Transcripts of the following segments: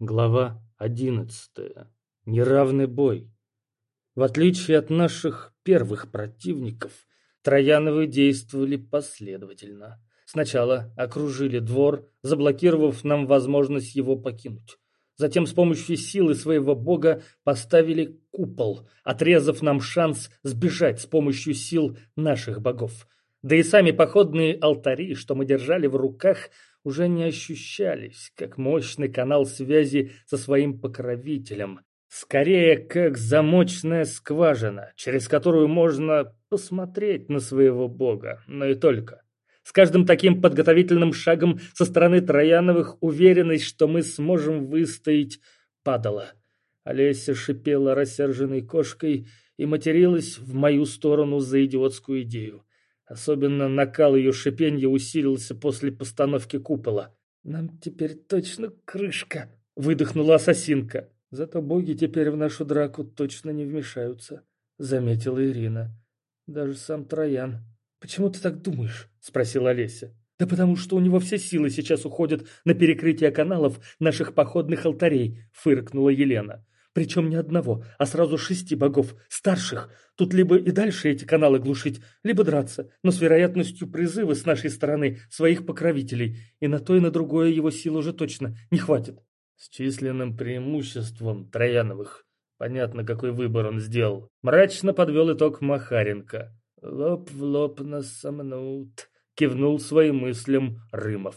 Глава одиннадцатая. Неравный бой. В отличие от наших первых противников, Трояновы действовали последовательно. Сначала окружили двор, заблокировав нам возможность его покинуть. Затем с помощью силы своего бога поставили купол, отрезав нам шанс сбежать с помощью сил наших богов. Да и сами походные алтари, что мы держали в руках, уже не ощущались, как мощный канал связи со своим покровителем. Скорее, как замочная скважина, через которую можно посмотреть на своего бога, но и только. С каждым таким подготовительным шагом со стороны Трояновых уверенность, что мы сможем выстоять, падала. Олеся шипела рассерженной кошкой и материлась в мою сторону за идиотскую идею. Особенно накал ее шипенья усилился после постановки купола. «Нам теперь точно крышка!» — выдохнула ассасинка. «Зато боги теперь в нашу драку точно не вмешаются», — заметила Ирина. «Даже сам Троян». «Почему ты так думаешь?» — спросила Олеся. «Да потому что у него все силы сейчас уходят на перекрытие каналов наших походных алтарей», — фыркнула Елена. Причем не одного, а сразу шести богов, старших. Тут либо и дальше эти каналы глушить, либо драться, но с вероятностью призыва с нашей стороны своих покровителей. И на то и на другое его сил уже точно не хватит. С численным преимуществом Трояновых. Понятно, какой выбор он сделал. Мрачно подвел итог Махаренко. Лоб в лоб нас сомнут, кивнул своим мыслям Рымов.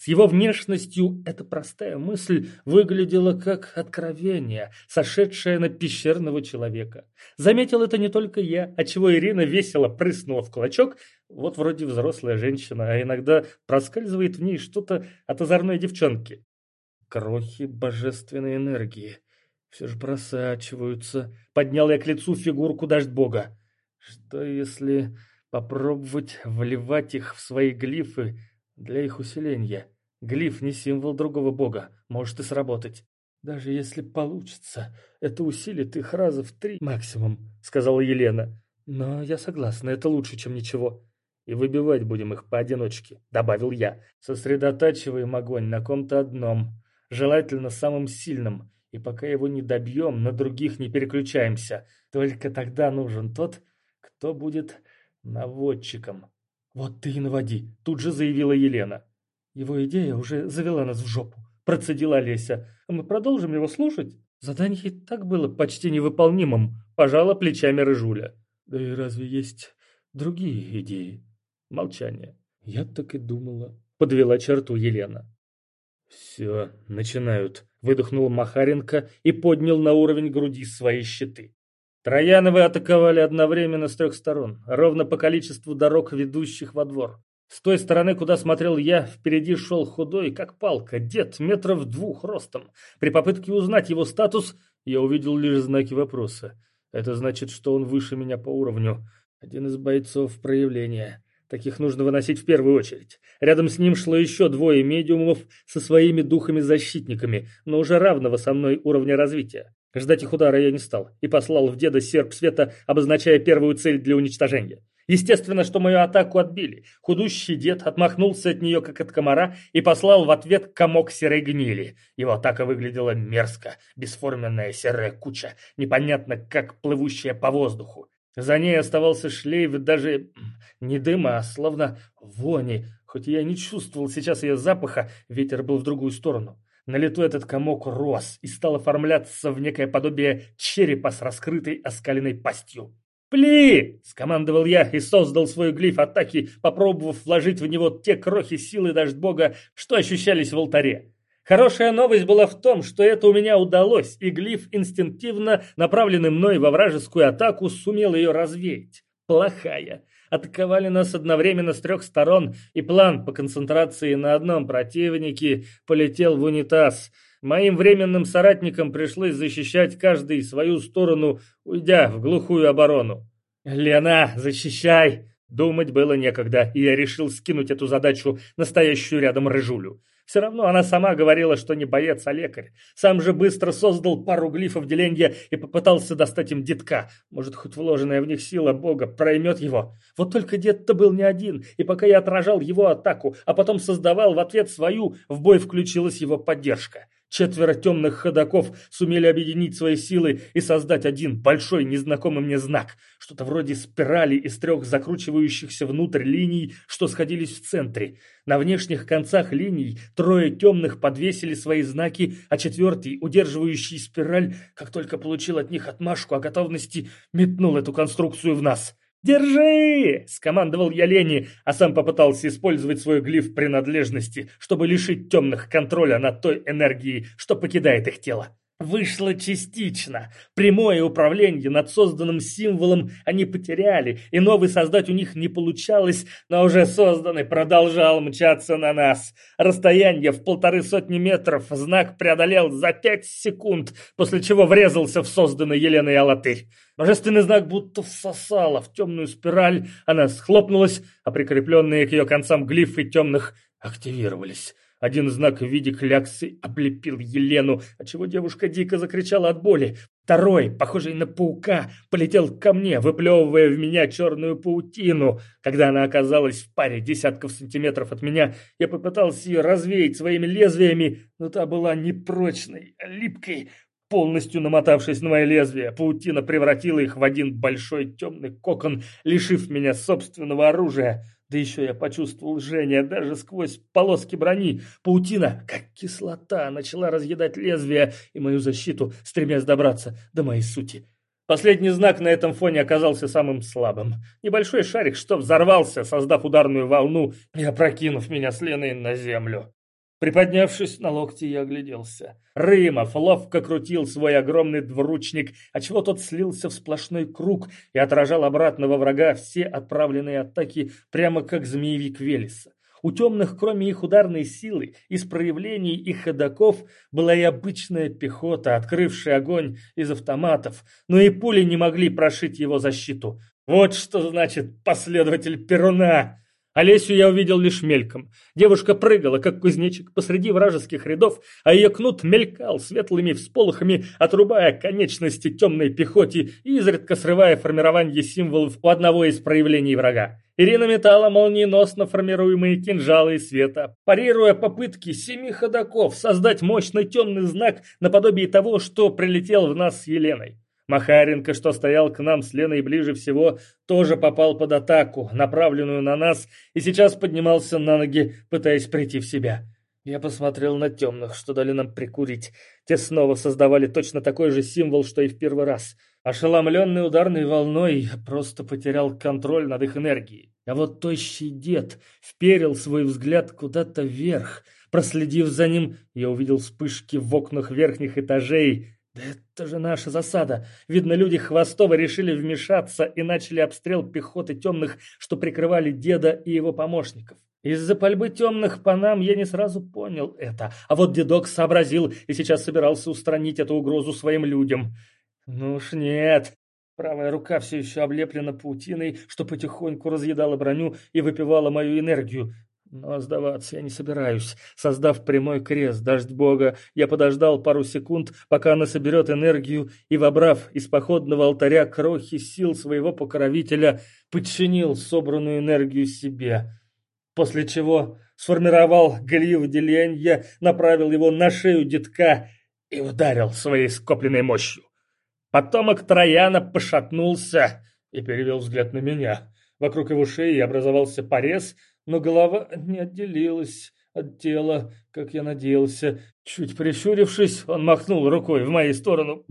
С его внешностью эта простая мысль выглядела как откровение, сошедшее на пещерного человека. Заметил это не только я, отчего Ирина весело прыснула в кулачок, вот вроде взрослая женщина, а иногда проскальзывает в ней что-то от озорной девчонки. Крохи божественной энергии все же просачиваются. Поднял я к лицу фигурку дождь бога. Что если попробовать вливать их в свои глифы для их усиления. Глиф не символ другого бога, может и сработать. Даже если получится, это усилит их раза в три максимум, сказала Елена. Но я согласна, это лучше, чем ничего. И выбивать будем их поодиночке, добавил я. Сосредотачиваем огонь на ком-то одном, желательно самым сильным. И пока его не добьем, на других не переключаемся. Только тогда нужен тот, кто будет наводчиком. «Вот ты и наводи», — тут же заявила Елена. «Его идея уже завела нас в жопу», — процедила Олеся. «А мы продолжим его слушать?» Задание и так было почти невыполнимым, пожала плечами Рыжуля. «Да и разве есть другие идеи?» Молчание. «Я так и думала», — подвела черту Елена. «Все, начинают», — выдохнул Махаренко и поднял на уровень груди свои щиты. Трояновы атаковали одновременно с трех сторон, ровно по количеству дорог, ведущих во двор. С той стороны, куда смотрел я, впереди шел худой, как палка, дед метров двух ростом. При попытке узнать его статус, я увидел лишь знаки вопроса. Это значит, что он выше меня по уровню. Один из бойцов проявления. Таких нужно выносить в первую очередь. Рядом с ним шло еще двое медиумов со своими духами-защитниками, но уже равного со мной уровня развития. Ждать их удара я не стал и послал в деда серп света, обозначая первую цель для уничтожения. Естественно, что мою атаку отбили. Худущий дед отмахнулся от нее, как от комара, и послал в ответ комок серой гнили. Его атака выглядела мерзко, бесформенная серая куча, непонятно как плывущая по воздуху. За ней оставался шлейф даже не дыма, а словно вони. Хоть я не чувствовал сейчас ее запаха, ветер был в другую сторону. На лету этот комок рос и стал оформляться в некое подобие черепа с раскрытой оскаленной пастью. «Пли!» — скомандовал я и создал свой глиф атаки, попробовав вложить в него те крохи силы дождь бога, что ощущались в алтаре. Хорошая новость была в том, что это у меня удалось, и глиф инстинктивно, направленный мной во вражескую атаку, сумел ее развеять. Плохая. Атаковали нас одновременно с трех сторон, и план по концентрации на одном противнике полетел в унитаз. Моим временным соратникам пришлось защищать каждый свою сторону, уйдя в глухую оборону. «Лена, защищай!» Думать было некогда, и я решил скинуть эту задачу настоящую рядом рыжулю. Все равно она сама говорила, что не боец, а лекарь. Сам же быстро создал пару глифов деленья и попытался достать им детка. Может, хоть вложенная в них сила бога проймет его. Вот только дед-то был не один, и пока я отражал его атаку, а потом создавал в ответ свою, в бой включилась его поддержка. Четверо темных ходаков сумели объединить свои силы и создать один большой незнакомый мне знак. Что-то вроде спирали из трех закручивающихся внутрь линий, что сходились в центре. На внешних концах линий трое темных подвесили свои знаки, а четвертый, удерживающий спираль, как только получил от них отмашку о готовности, метнул эту конструкцию в нас. «Держи!» – скомандовал я Лене, а сам попытался использовать свой глиф принадлежности, чтобы лишить темных контроля над той энергией, что покидает их тело. Вышло частично. Прямое управление над созданным символом они потеряли, и новый создать у них не получалось, но уже созданный продолжал мчаться на нас. Расстояние в полторы сотни метров знак преодолел за пять секунд, после чего врезался в созданный Еленой Алатырь. Божественный знак будто всосало в темную спираль, она схлопнулась, а прикрепленные к ее концам глифы темных активировались. Один знак в виде кляксы облепил Елену, отчего девушка дико закричала от боли. Второй, похожий на паука, полетел ко мне, выплевывая в меня черную паутину. Когда она оказалась в паре десятков сантиметров от меня, я попытался ее развеять своими лезвиями, но та была непрочной, липкой. Полностью намотавшись на мои лезвия, паутина превратила их в один большой темный кокон, лишив меня собственного оружия. Да еще я почувствовал жжение даже сквозь полоски брони. Паутина, как кислота, начала разъедать лезвие и мою защиту, стремясь добраться до моей сути. Последний знак на этом фоне оказался самым слабым. Небольшой шарик, что взорвался, создав ударную волну и опрокинув меня с Леной на землю. Приподнявшись на локти, я огляделся. Рымов ловко крутил свой огромный двуручник, отчего тот слился в сплошной круг и отражал обратного врага все отправленные атаки, прямо как змеевик Велеса. У темных, кроме их ударной силы, из проявлений их ходаков, была и обычная пехота, открывшая огонь из автоматов, но и пули не могли прошить его защиту. Вот что значит последователь Перуна! Олесю я увидел лишь мельком. Девушка прыгала, как кузнечик, посреди вражеских рядов, а ее кнут мелькал светлыми всполохами, отрубая конечности темной пехоте и изредка срывая формирование символов у одного из проявлений врага. Ирина метала молниеносно формируемые кинжалы из света, парируя попытки семи ходаков создать мощный темный знак наподобие того, что прилетел в нас с Еленой. Махаренко, что стоял к нам с Леной ближе всего, тоже попал под атаку, направленную на нас, и сейчас поднимался на ноги, пытаясь прийти в себя. Я посмотрел на темных, что дали нам прикурить. Те снова создавали точно такой же символ, что и в первый раз. Ошеломленный ударной волной, я просто потерял контроль над их энергией. А вот тощий дед вперил свой взгляд куда-то вверх. Проследив за ним, я увидел вспышки в окнах верхних этажей, да это же наша засада. Видно, люди Хвостова решили вмешаться и начали обстрел пехоты темных, что прикрывали деда и его помощников. Из-за пальбы темных по нам я не сразу понял это, а вот дедок сообразил и сейчас собирался устранить эту угрозу своим людям. Ну уж нет. Правая рука все еще облеплена паутиной, что потихоньку разъедала броню и выпивала мою энергию. Но сдаваться я не собираюсь. Создав прямой крест, дождь бога, я подождал пару секунд, пока она соберет энергию, и, вобрав из походного алтаря крохи сил своего покровителя, подчинил собранную энергию себе. После чего сформировал глив деленья, направил его на шею детка и ударил своей скопленной мощью. Потомок Трояна пошатнулся и перевел взгляд на меня. Вокруг его шеи образовался порез — но голова не отделилась от тела, как я надеялся. Чуть прищурившись, он махнул рукой в мою сторону.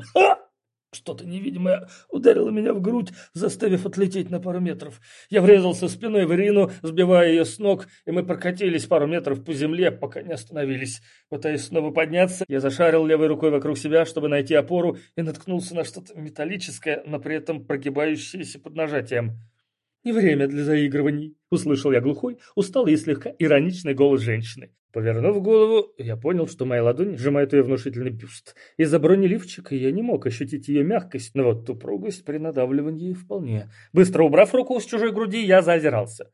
Что-то невидимое ударило меня в грудь, заставив отлететь на пару метров. Я врезался спиной в Ирину, сбивая ее с ног, и мы прокатились пару метров по земле, пока не остановились. Пытаясь снова подняться, я зашарил левой рукой вокруг себя, чтобы найти опору, и наткнулся на что-то металлическое, но при этом прогибающееся под нажатием. «Не время для заигрываний», — услышал я глухой, усталый и слегка ироничный голос женщины. Повернув голову, я понял, что моя ладонь сжимает ее внушительный бюст. Из-за бронеливчика я не мог ощутить ее мягкость, но вот упругость при надавливании вполне. Быстро убрав руку с чужой груди, я заозирался.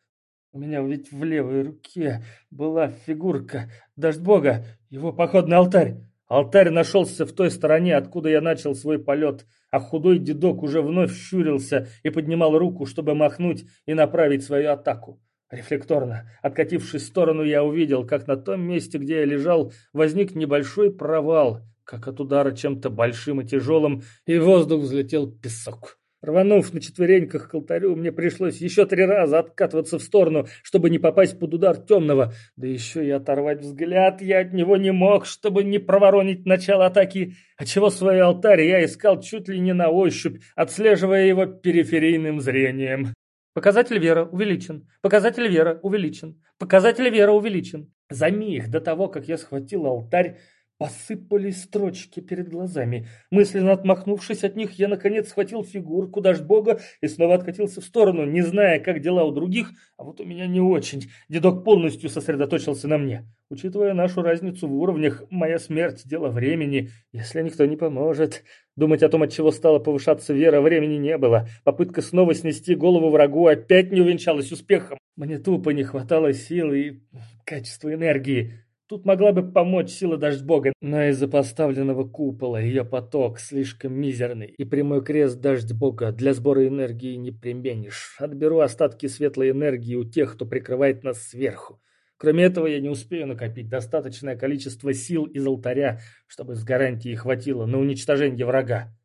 У меня ведь в левой руке была фигурка, дождь бога, его походный алтарь. Алтарь нашелся в той стороне, откуда я начал свой полет, а худой дедок уже вновь щурился и поднимал руку, чтобы махнуть и направить свою атаку. Рефлекторно, откатившись в сторону, я увидел, как на том месте, где я лежал, возник небольшой провал, как от удара чем-то большим и тяжелым, и в воздух взлетел песок. Рванув на четвереньках к алтарю, мне пришлось еще три раза откатываться в сторону, чтобы не попасть под удар темного. Да еще и оторвать взгляд я от него не мог, чтобы не проворонить начало атаки, отчего свой алтарь я искал чуть ли не на ощупь, отслеживая его периферийным зрением. Показатель вера увеличен. Показатель вера увеличен. Показатель вера увеличен. За миг до того, как я схватил алтарь, Посыпались строчки перед глазами. Мысленно отмахнувшись от них, я наконец схватил фигурку бога и снова откатился в сторону, не зная, как дела у других, а вот у меня не очень. Дедок полностью сосредоточился на мне. Учитывая нашу разницу в уровнях, моя смерть – дело времени, если никто не поможет. Думать о том, от чего стала повышаться вера, времени не было. Попытка снова снести голову врагу опять не увенчалась успехом. Мне тупо не хватало силы и качества энергии. Тут могла бы помочь сила Дождь-Бога, но из-за поставленного купола ее поток слишком мизерный, и прямой крест Дождь-Бога для сбора энергии не применишь. Отберу остатки светлой энергии у тех, кто прикрывает нас сверху. Кроме этого, я не успею накопить достаточное количество сил из алтаря, чтобы с гарантией хватило на уничтожение врага.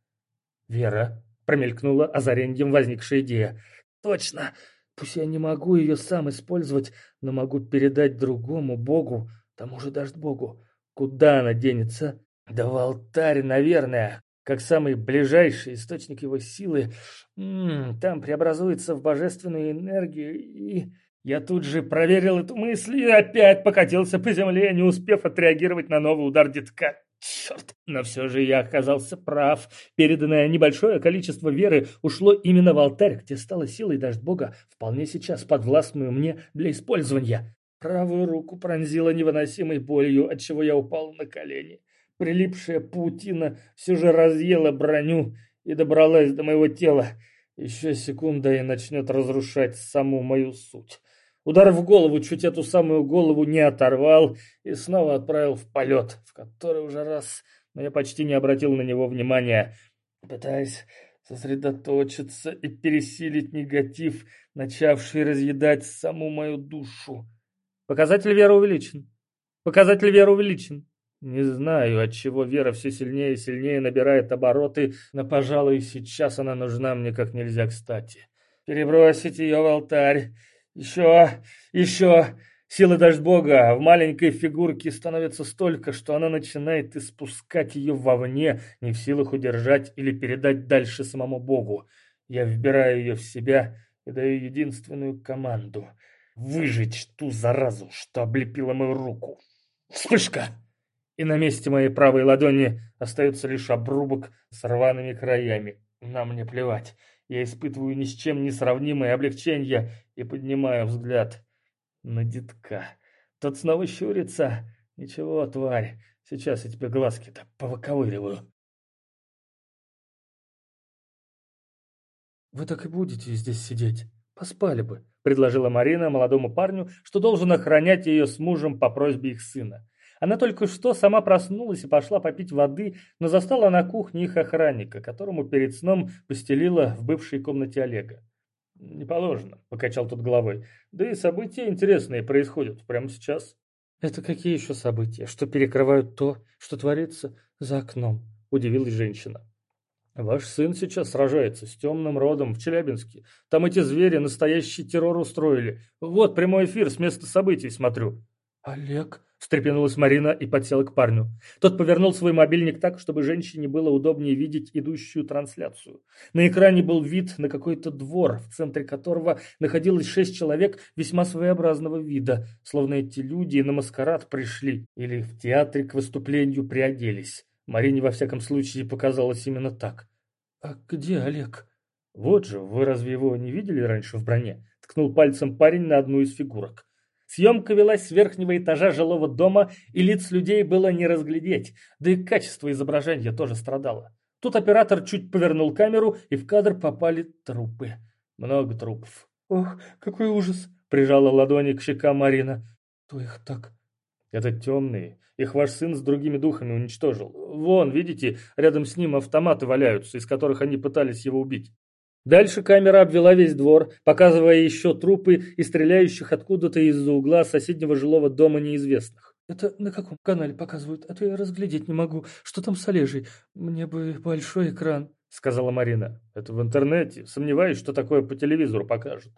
Вера промелькнула озареньем возникшая идея. Точно! Пусть я не могу ее сам использовать, но могу передать другому богу, тому же даст Богу. Куда она денется? Да в алтарь, наверное, как самый ближайший источник его силы. М -м, там преобразуется в божественную энергию и... Я тут же проверил эту мысль и опять покатился по земле, не успев отреагировать на новый удар детка. Черт, но все же я оказался прав. Переданное небольшое количество веры ушло именно в алтарь, где стало силой дождь Бога, вполне сейчас подвластную мне для использования. Правую руку пронзила невыносимой болью, отчего я упал на колени. Прилипшая паутина все же разъела броню и добралась до моего тела. Еще секунда и начнет разрушать саму мою суть. Удар в голову чуть эту самую голову не оторвал и снова отправил в полет, в который уже раз, но я почти не обратил на него внимания, пытаясь сосредоточиться и пересилить негатив, начавший разъедать саму мою душу. Показатель веры увеличен. Показатель веры увеличен. Не знаю, от чего вера все сильнее и сильнее набирает обороты, но, пожалуй, сейчас она нужна мне как нельзя кстати. Перебросить ее в алтарь. Еще, еще. Сила дождь Бога в маленькой фигурке становится столько, что она начинает испускать ее вовне, не в силах удержать или передать дальше самому Богу. Я вбираю ее в себя и даю единственную команду — выжечь ту заразу, что облепила мою руку. Вспышка! И на месте моей правой ладони остается лишь обрубок с рваными краями. Нам не плевать. Я испытываю ни с чем не сравнимое облегчение и поднимаю взгляд на детка. Тот снова щурится. Ничего, тварь, сейчас я тебе глазки-то повыковыриваю. Вы так и будете здесь сидеть? Поспали бы. — предложила Марина молодому парню, что должен охранять ее с мужем по просьбе их сына. Она только что сама проснулась и пошла попить воды, но застала на кухне их охранника, которому перед сном постелила в бывшей комнате Олега. «Не положено», — покачал тот головой. «Да и события интересные происходят прямо сейчас». «Это какие еще события? Что перекрывают то, что творится за окном?» — удивилась женщина. Ваш сын сейчас сражается с темным родом в Челябинске. Там эти звери настоящий террор устроили. Вот прямой эфир с места событий смотрю. Олег, встрепенулась Марина и подсела к парню. Тот повернул свой мобильник так, чтобы женщине было удобнее видеть идущую трансляцию. На экране был вид на какой-то двор, в центре которого находилось шесть человек весьма своеобразного вида, словно эти люди на маскарад пришли или в театре к выступлению приоделись. Марине во всяком случае показалось именно так. «А где Олег?» «Вот же, вы разве его не видели раньше в броне?» Ткнул пальцем парень на одну из фигурок. Съемка велась с верхнего этажа жилого дома, и лиц людей было не разглядеть, да и качество изображения тоже страдало. Тут оператор чуть повернул камеру, и в кадр попали трупы. Много трупов. «Ох, какой ужас!» — прижала ладони к щекам Марина. «Кто их так?» «Это темные. Их ваш сын с другими духами уничтожил. Вон, видите, рядом с ним автоматы валяются, из которых они пытались его убить. Дальше камера обвела весь двор, показывая еще трупы и стреляющих откуда-то из-за угла соседнего жилого дома неизвестных. «Это на каком канале показывают? А то я разглядеть не могу. Что там с Олежей? Мне бы большой экран», — сказала Марина. «Это в интернете. Сомневаюсь, что такое по телевизору покажут».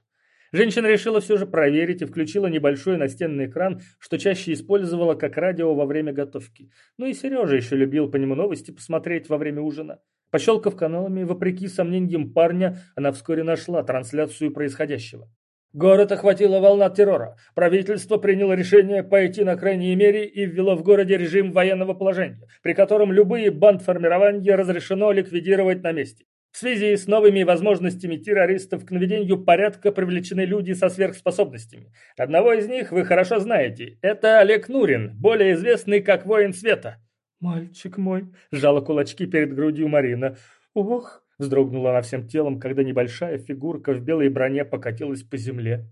Женщина решила все же проверить и включила небольшой настенный экран, что чаще использовала как радио во время готовки. Ну и Сережа еще любил по нему новости посмотреть во время ужина. Пощелкав каналами, вопреки сомнениям парня, она вскоре нашла трансляцию происходящего. Город охватила волна террора. Правительство приняло решение пойти на крайние меры и ввело в городе режим военного положения, при котором любые бандформирования разрешено ликвидировать на месте. В связи с новыми возможностями террористов к наведению порядка привлечены люди со сверхспособностями. Одного из них вы хорошо знаете. Это Олег Нурин, более известный как Воин Света. «Мальчик мой!» – сжала кулачки перед грудью Марина. «Ох!» – вздрогнула она всем телом, когда небольшая фигурка в белой броне покатилась по земле.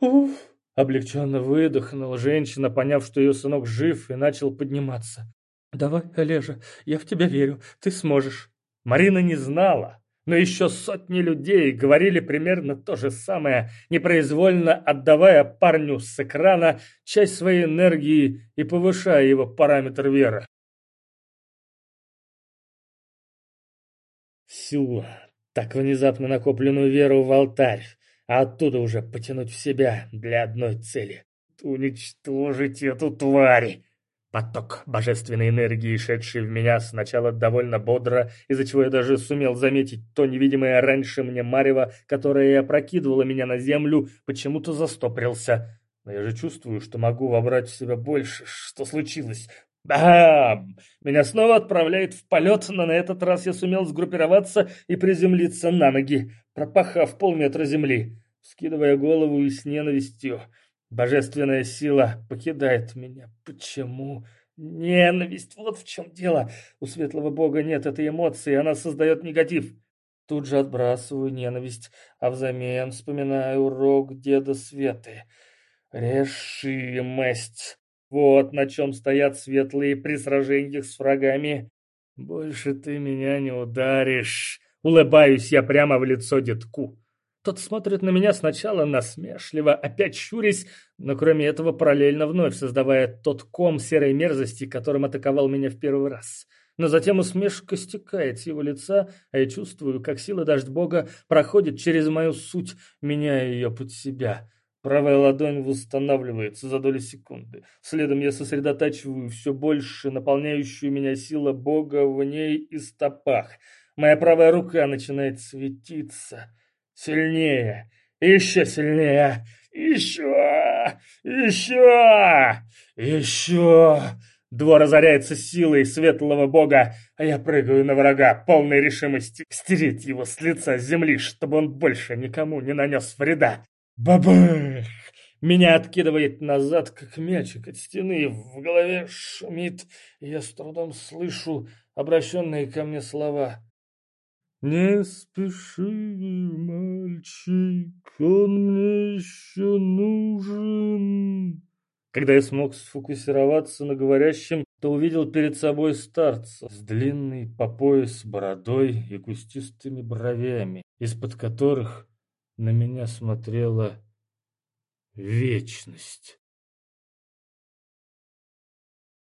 «Уф!» – облегченно выдохнула женщина, поняв, что ее сынок жив, и начал подниматься. «Давай, Олежа, я в тебя верю, ты сможешь». Марина не знала, но еще сотни людей говорили примерно то же самое, непроизвольно отдавая парню с экрана часть своей энергии и повышая его параметр веры. всю так внезапно накопленную веру в алтарь, а оттуда уже потянуть в себя для одной цели — уничтожить эту тварь. Поток божественной энергии, шедший в меня сначала довольно бодро, из-за чего я даже сумел заметить то невидимое раньше мне марево, которое опрокидывало меня на землю, почему-то застопрился. Но я же чувствую, что могу вобрать в себя больше. Что случилось? Бам! Меня снова отправляет в полет, но на этот раз я сумел сгруппироваться и приземлиться на ноги, пропахав полметра земли, скидывая голову и с ненавистью. Божественная сила покидает меня. Почему? Ненависть, вот в чем дело. У светлого бога нет этой эмоции, она создает негатив. Тут же отбрасываю ненависть, а взамен вспоминаю урок деда Светы. Решимость. Вот на чем стоят светлые при сражениях с врагами. Больше ты меня не ударишь. Улыбаюсь я прямо в лицо детку. Тот смотрит на меня сначала насмешливо, опять щурясь, но кроме этого параллельно вновь создавая тот ком серой мерзости, которым атаковал меня в первый раз. Но затем усмешка стекает с его лица, а я чувствую, как сила дождь Бога проходит через мою суть, меняя ее под себя. Правая ладонь восстанавливается за доли секунды. Следом я сосредотачиваю все больше наполняющую меня сила Бога в ней и стопах. Моя правая рука начинает светиться. Сильнее. Еще сильнее. Еще. Еще. Еще. Двор разоряется силой светлого бога, а я прыгаю на врага, полной решимости стереть его с лица земли, чтобы он больше никому не нанес вреда. Бабах! Меня откидывает назад, как мячик от стены, в голове шумит, и я с трудом слышу обращенные ко мне слова. «Не спеши, мальчик, он мне еще нужен». Когда я смог сфокусироваться на говорящем, то увидел перед собой старца с длинной по пояс бородой и кустистыми бровями, из-под которых на меня смотрела вечность.